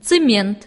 цемент.